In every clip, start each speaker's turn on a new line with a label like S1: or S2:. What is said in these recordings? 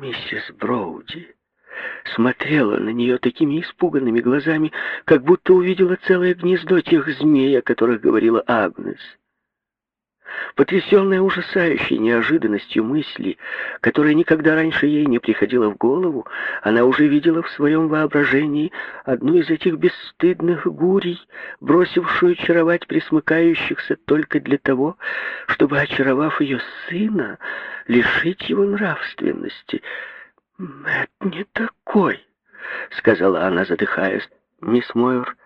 S1: Миссис Броуди смотрела на нее такими испуганными глазами, как будто увидела целое гнездо тех змей, о которых говорила Агнес. Потрясенная ужасающей неожиданностью мысли, которая никогда раньше ей не приходила в голову, она уже видела в своем воображении одну из этих бесстыдных гурий, бросившую чаровать присмыкающихся только для того, чтобы, очаровав ее сына, лишить его нравственности. «Это не такой», — сказала она, задыхаясь. Мисс Мойер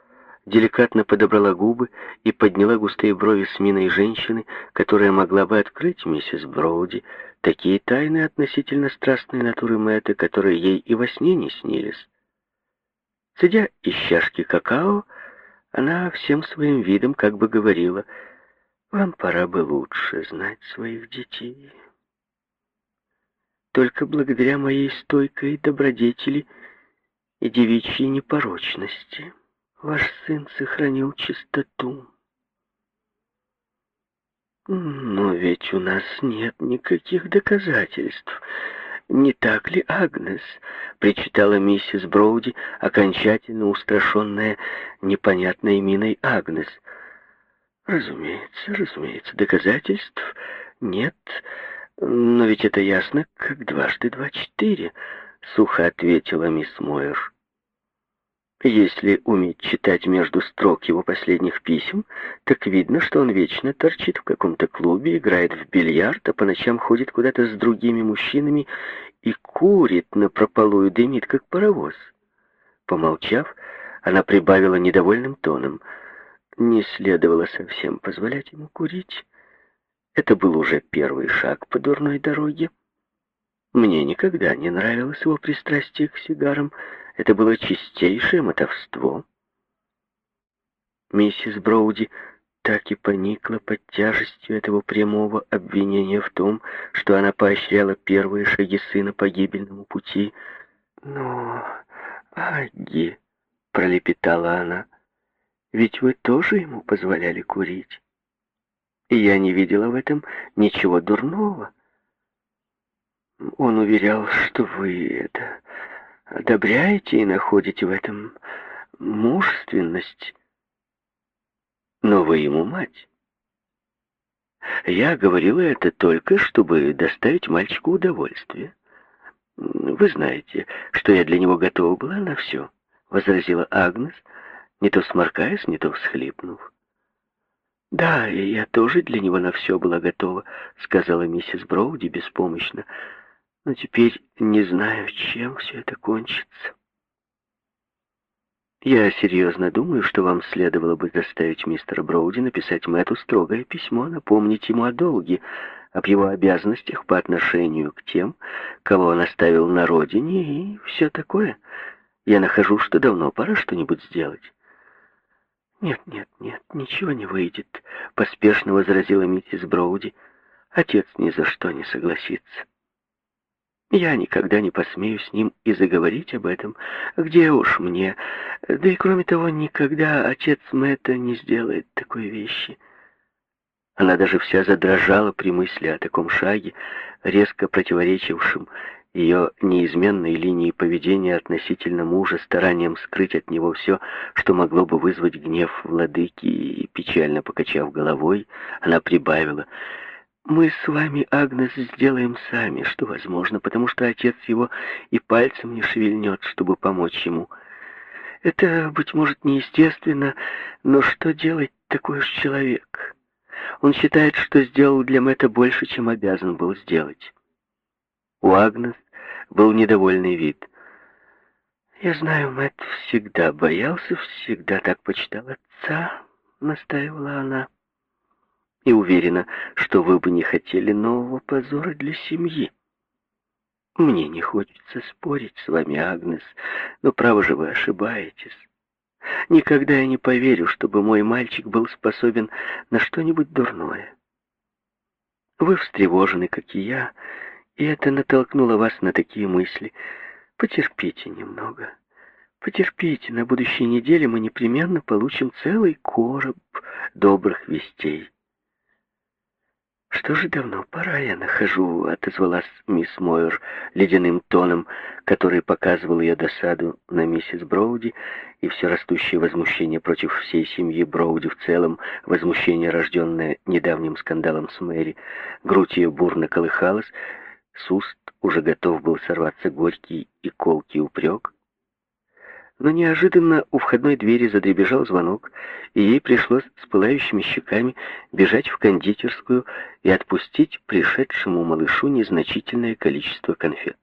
S1: деликатно подобрала губы и подняла густые брови с миной женщины, которая могла бы открыть миссис Броуди такие тайны относительно страстной натуры Мэтта, которые ей и во сне не снились. Сидя из чашки какао, она всем своим видом как бы говорила, «Вам пора бы лучше знать своих детей. Только благодаря моей стойкой добродетели и девичьей непорочности». Ваш сын сохранил чистоту. Но ведь у нас нет никаких доказательств. Не так ли, Агнес? Причитала миссис Броуди, окончательно устрашенная непонятной миной Агнес. Разумеется, разумеется, доказательств нет. Но ведь это ясно, как дважды два четыре, сухо ответила мисс Мойер. Если уметь читать между строк его последних писем, так видно, что он вечно торчит в каком-то клубе, играет в бильярд, а по ночам ходит куда-то с другими мужчинами и курит на прополую, дымит, как паровоз. Помолчав, она прибавила недовольным тоном. Не следовало совсем позволять ему курить. Это был уже первый шаг по дурной дороге. Мне никогда не нравилось его пристрастие к сигарам, это было чистейшее мотовство. Миссис Броуди так и поникла под тяжестью этого прямого обвинения в том, что она поощряла первые шаги сына по гибельному пути. «Но, Агги», — пролепетала она, — «ведь вы тоже ему позволяли курить, и я не видела в этом ничего дурного». Он уверял, что вы это одобряете и находите в этом мужественность. Но вы ему мать. Я говорила это только, чтобы доставить мальчику удовольствие. Вы знаете, что я для него готова была на все, возразила Агнес, не то сморкаясь, не то всхлипнув. «Да, и я тоже для него на все была готова», — сказала миссис Броуди беспомощно. Но теперь не знаю, чем все это кончится. Я серьезно думаю, что вам следовало бы заставить мистера Броуди написать Мэтту строгое письмо, напомнить ему о долге, об его обязанностях по отношению к тем, кого он оставил на родине и все такое. Я нахожу, что давно пора что-нибудь сделать. «Нет, нет, нет, ничего не выйдет», — поспешно возразила миссис Броуди. «Отец ни за что не согласится». Я никогда не посмею с ним и заговорить об этом. Где уж мне? Да и кроме того, никогда отец Мэтта не сделает такой вещи. Она даже вся задрожала при мысли о таком шаге, резко противоречившем ее неизменной линии поведения относительно мужа, старанием скрыть от него все, что могло бы вызвать гнев владыки, и, печально покачав головой, она прибавила — мы с вами, Агнес, сделаем сами, что возможно, потому что отец его и пальцем не шевельнет, чтобы помочь ему. Это, быть может, неестественно, но что делать такой уж человек? Он считает, что сделал для Мэтта больше, чем обязан был сделать. У Агнес был недовольный вид. «Я знаю, Мэтт всегда боялся, всегда так почитал отца», — настаивала она и уверена, что вы бы не хотели нового позора для семьи. Мне не хочется спорить с вами, Агнес, но право же вы ошибаетесь. Никогда я не поверю, чтобы мой мальчик был способен на что-нибудь дурное. Вы встревожены, как и я, и это натолкнуло вас на такие мысли. Потерпите немного. Потерпите, на будущей неделе мы непременно получим целый короб добрых вестей. «Что же давно пора я нахожу», — отозвалась мисс Мойер ледяным тоном, который показывал ее досаду на миссис Броуди и все растущее возмущение против всей семьи Броуди в целом, возмущение, рожденное недавним скандалом с Мэри. Грудь ее бурно колыхалась, с уст уже готов был сорваться горький и колкий упрек, но неожиданно у входной двери задребежал звонок, и ей пришлось с пылающими щеками бежать в кондитерскую и отпустить пришедшему малышу незначительное количество конфет.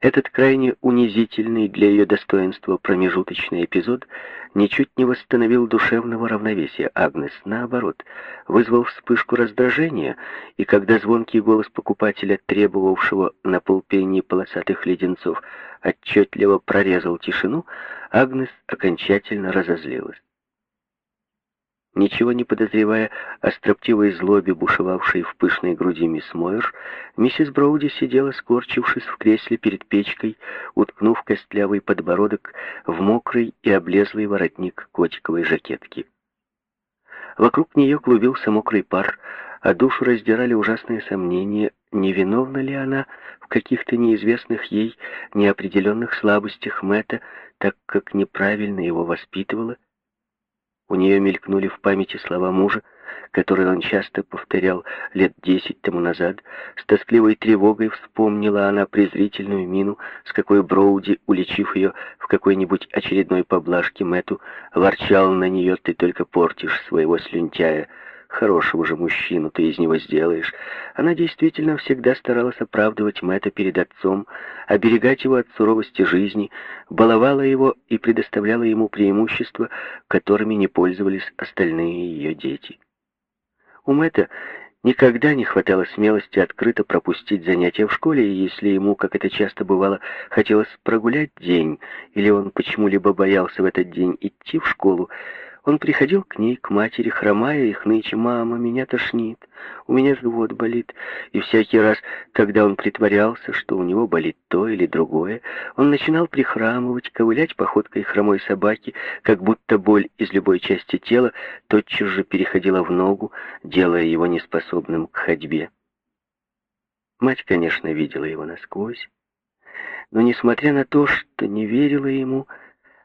S1: Этот крайне унизительный для ее достоинства промежуточный эпизод ничуть не восстановил душевного равновесия. Агнес, наоборот, вызвал вспышку раздражения, и когда звонкий голос покупателя, требовавшего на полпенни полосатых леденцов, отчетливо прорезал тишину, Агнес окончательно разозлилась. Ничего не подозревая о строптивой злобе, бушевавшей в пышной груди мисс Мойер, миссис Броуди сидела, скорчившись в кресле перед печкой, уткнув костлявый подбородок в мокрый и облезлый воротник котиковой жакетки. Вокруг нее клубился мокрый пар, а душу раздирали ужасные сомнения, невиновна ли она в каких-то неизвестных ей неопределенных слабостях Мэтта, так как неправильно его воспитывала, у нее мелькнули в памяти слова мужа, которые он часто повторял лет десять тому назад. С тоскливой тревогой вспомнила она презрительную мину, с какой Броуди, уличив ее в какой-нибудь очередной поблажке Мэту, ворчал на нее «ты только портишь своего слюнтяя». Хорошего же мужчину ты из него сделаешь. Она действительно всегда старалась оправдывать Мэтта перед отцом, оберегать его от суровости жизни, баловала его и предоставляла ему преимущества, которыми не пользовались остальные ее дети. У Мэтта никогда не хватало смелости открыто пропустить занятия в школе, и если ему, как это часто бывало, хотелось прогулять день, или он почему-либо боялся в этот день идти в школу, он приходил к ней, к матери, хромая и хныча, «Мама, меня тошнит, у меня живот болит». И всякий раз, когда он притворялся, что у него болит то или другое, он начинал прихрамывать, ковылять походкой хромой собаки, как будто боль из любой части тела тотчас же переходила в ногу, делая его неспособным к ходьбе. Мать, конечно, видела его насквозь, но, несмотря на то, что не верила ему,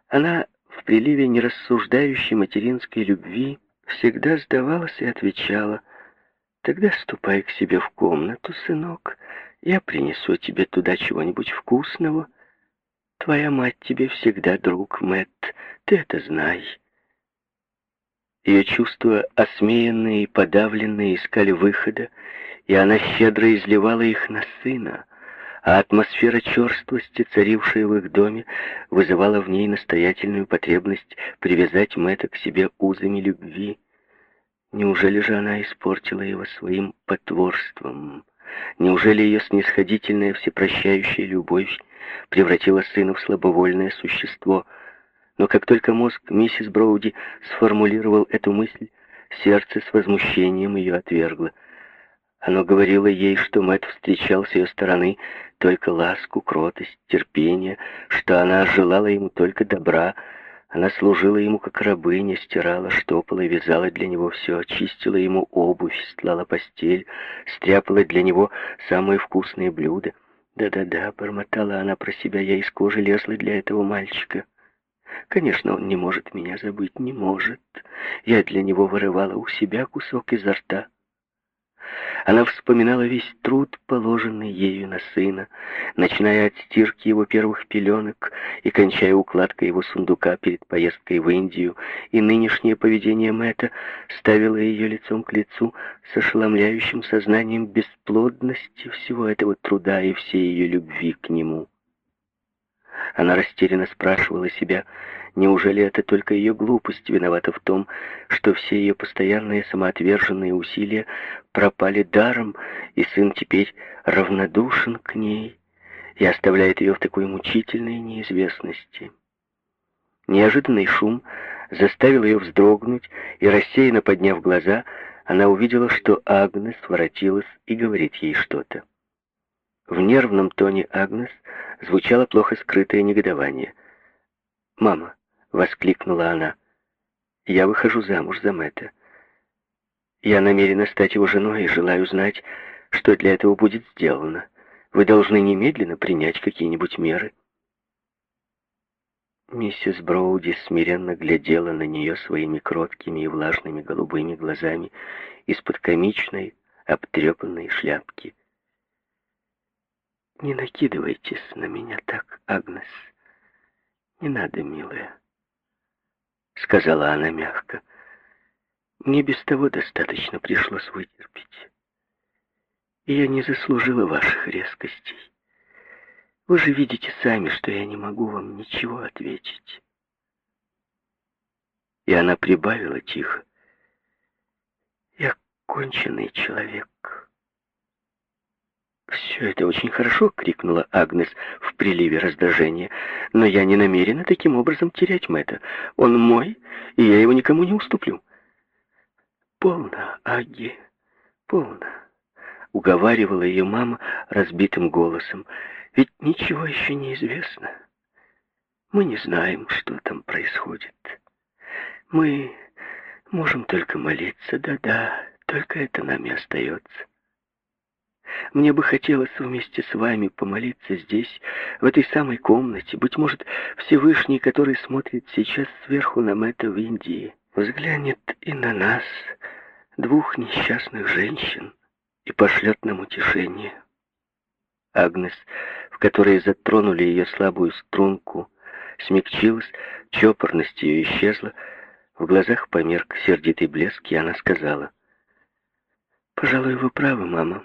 S1: она в приливе нерассуждающей материнской любви всегда сдавалась и отвечала, «Тогда ступай к себе в комнату, сынок, я принесу тебе туда чего-нибудь вкусного. Твоя мать тебе всегда друг, Мэтт, ты это знай». Ее чувства, осмеянные и подавленные, искали выхода, и она щедро изливала их на сына а атмосфера черствости, царившая в их доме, вызывала в ней настоятельную потребность привязать Мэтта к себе узами любви. Неужели же она испортила его своим потворством? Неужели ее снисходительная всепрощающая любовь превратила сына в слабовольное существо? Но как только мозг миссис Броуди сформулировал эту мысль, сердце с возмущением ее отвергло. Оно говорило ей, что Мэтт встречал с ее стороны только ласку, кротость, терпение, что она желала ему только добра, она служила ему как рабыня, стирала, штопала и вязала для него все, чистила ему обувь, стлала постель, стряпала для него самые вкусные блюда. Да-да-да, бормотала она про себя, я из кожи лезла для этого мальчика. Конечно, он не может меня забыть, не может. Я для него вырывала у себя кусок изо рта. Она вспоминала весь труд, положенный ею на сына, начиная от стирки его первых пеленок и кончая укладкой его сундука перед поездкой в Индию, и нынешнее поведение Мэтта ставило ее лицом к лицу с ошеломляющим сознанием бесплодности всего этого труда и всей ее любви к нему. Она растерянно спрашивала себя, Неужели это только ее глупость виновата в том, что все ее постоянные самоотверженные усилия пропали даром, и сын теперь равнодушен к ней и оставляет ее в такой мучительной неизвестности? Неожиданный шум заставил ее вздрогнуть, и, рассеянно подняв глаза, она увидела, что Агнес воротилась и говорит ей что-то. В нервном тоне Агнес звучало плохо скрытое негодование. «Мама, — воскликнула она. «Я выхожу замуж за Мэтта. Я намерена стать его женой и желаю знать, что для этого будет сделано. Вы должны немедленно принять какие-нибудь меры. Миссис Броуди смиренно глядела на нее своими кроткими и влажными голубыми глазами из-под комичной, обтрепанной шляпки. «Не накидывайтесь на меня так, Агнес. Не надо, милая», — сказала она мягко. «Мне без того достаточно пришлось вытерпеть. И я не заслужила ваших резкостей. Вы же видите сами, что я не могу вам ничего ответить. И она прибавила тихо. Я конченый человек. «Все это очень хорошо!» — крикнула Агнес в приливе раздражения. «Но я не намерена таким образом терять Мэтта. Он мой, и я его никому не уступлю». «Полно, Аги, полно!» — уговаривала ее мама разбитым голосом. Ведь ничего еще не известно. Мы не знаем, что там происходит. Мы можем только молиться, да-да, только это нам и остается. Мне бы хотелось вместе с вами помолиться здесь, в этой самой комнате. Быть может, Всевышний, который смотрит сейчас сверху на Мэтта в Индии, взглянет и на нас, двух несчастных женщин, и пошлет нам утешение. Агнес которые затронули ее слабую струнку, смягчилась, чопорность ее исчезла, в глазах померк сердитый блеск, и она сказала, «Пожалуй, вы правы, мама.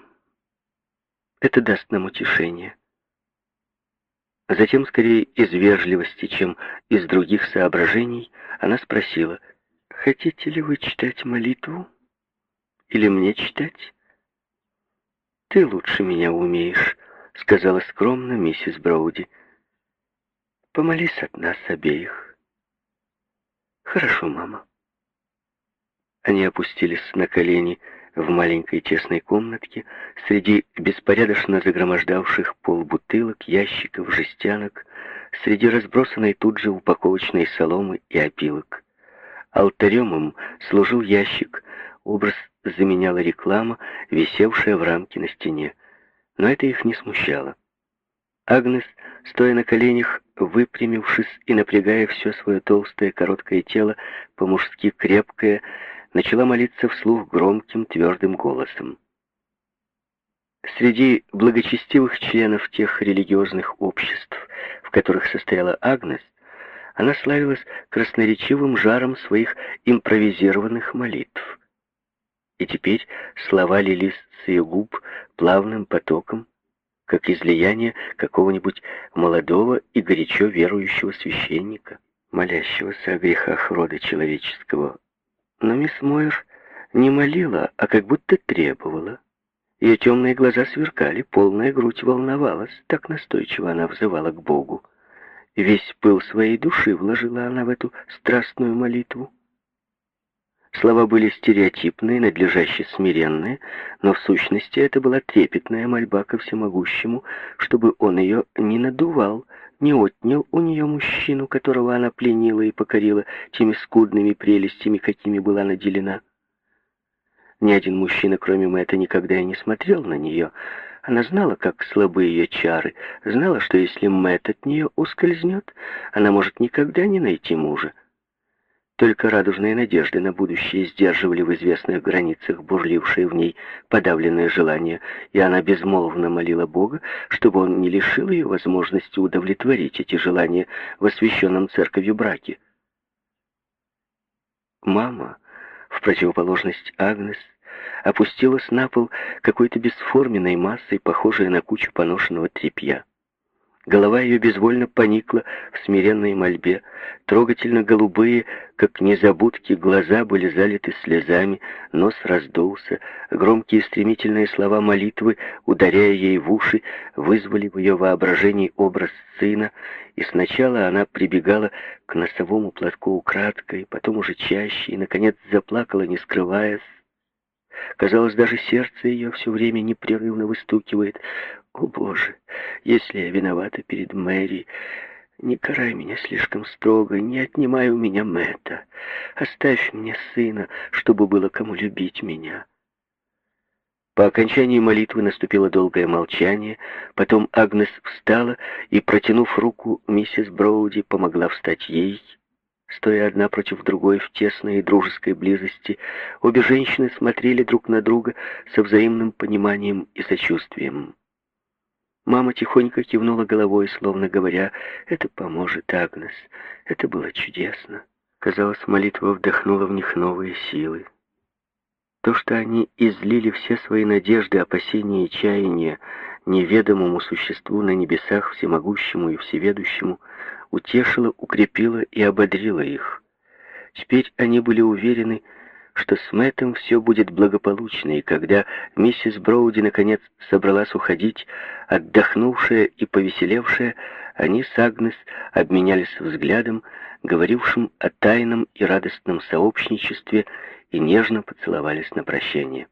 S1: Это даст нам утешение». Затем, скорее из вежливости, чем из других соображений, она спросила, «Хотите ли вы читать молитву? Или мне читать?» «Ты лучше меня умеешь», — сказала скромно миссис Броуди. «Помолись от нас обеих». «Хорошо, мама». Они опустились на колени в маленькой тесной комнатке среди беспорядочно загромождавших пол бутылок, ящиков, жестянок, среди разбросанной тут же упаковочной соломы и опилок. Алтарем служил ящик, образ заменяла реклама, висевшая в рамке на стене но это их не смущало. Агнес, стоя на коленях, выпрямившись и напрягая все свое толстое короткое тело, по-мужски крепкое, начала молиться вслух громким твердым голосом. Среди благочестивых членов тех религиозных обществ, в которых состояла Агнес, она славилась красноречивым жаром своих импровизированных молитв. И теперь слова лились с ее губ плавным потоком, как излияние какого-нибудь молодого и горячо верующего священника, молящегося о грехах рода человеческого. Но мисс Мойер не молила, а как будто требовала. Ее темные глаза сверкали, полная грудь волновалась, так настойчиво она взывала к Богу. Весь пыл своей души вложила она в эту страстную молитву. Слова были стереотипные, надлежаще смиренные, но в сущности это была трепетная мольба ко всемогущему, чтобы он ее не надувал, не отнял у нее мужчину, которого она пленила и покорила теми скудными прелестями, какими была наделена. Ни один мужчина, кроме Мэтта, никогда и не смотрел на нее. Она знала, как слабы ее чары, знала, что если Мэтт от нее ускользнет, она может никогда не найти мужа. Только радужные надежды на будущее сдерживали в известных границах бурлившие в ней подавленное желание, и она безмолвно молила Бога, чтобы он не лишил ее возможности удовлетворить эти желания в освященном церковью браке. Мама, в противоположность Агнес, опустилась на пол какой-то бесформенной массой, похожей на кучу поношенного тряпья. Голова ее безвольно поникла в смиренной мольбе. Трогательно голубые, как незабудки, глаза были залиты слезами, нос раздулся. Громкие стремительные слова молитвы, ударяя ей в уши, вызвали в ее воображении образ сына, и сначала она прибегала к носовому платку украдкой, потом уже чаще, и, наконец, заплакала, не скрываясь. Казалось, даже сердце ее все время непрерывно выстукивает. «О, Боже, если я виновата перед Мэри, Не карай меня слишком строго, не отнимай у меня Мэтта. Оставь мне сына, чтобы было кому любить меня. По окончании молитвы наступило долгое молчание, потом Агнес встала и, протянув руку миссис Броуди, помогла встать ей. Стоя одна против другой в тесной и дружеской близости, обе женщины смотрели друг на друга со взаимным пониманием и сочувствием. Мама тихонько кивнула головой, словно говоря, «Это поможет, Агнес. Это было чудесно». Казалось, молитва вдохнула в них новые силы. То, что они излили все свои надежды, опасения и чаяния неведомому существу на небесах, всемогущему и всеведущему, утешило, укрепило и ободрило их. Теперь они были уверены, что с Мэттом все будет благополучно, и когда миссис Броуди наконец собралась уходить, отдохнувшая и повеселевшая, они с Агнес обменялись взглядом, говорившим о тайном и радостном сообщничестве, и нежно поцеловались на прощание.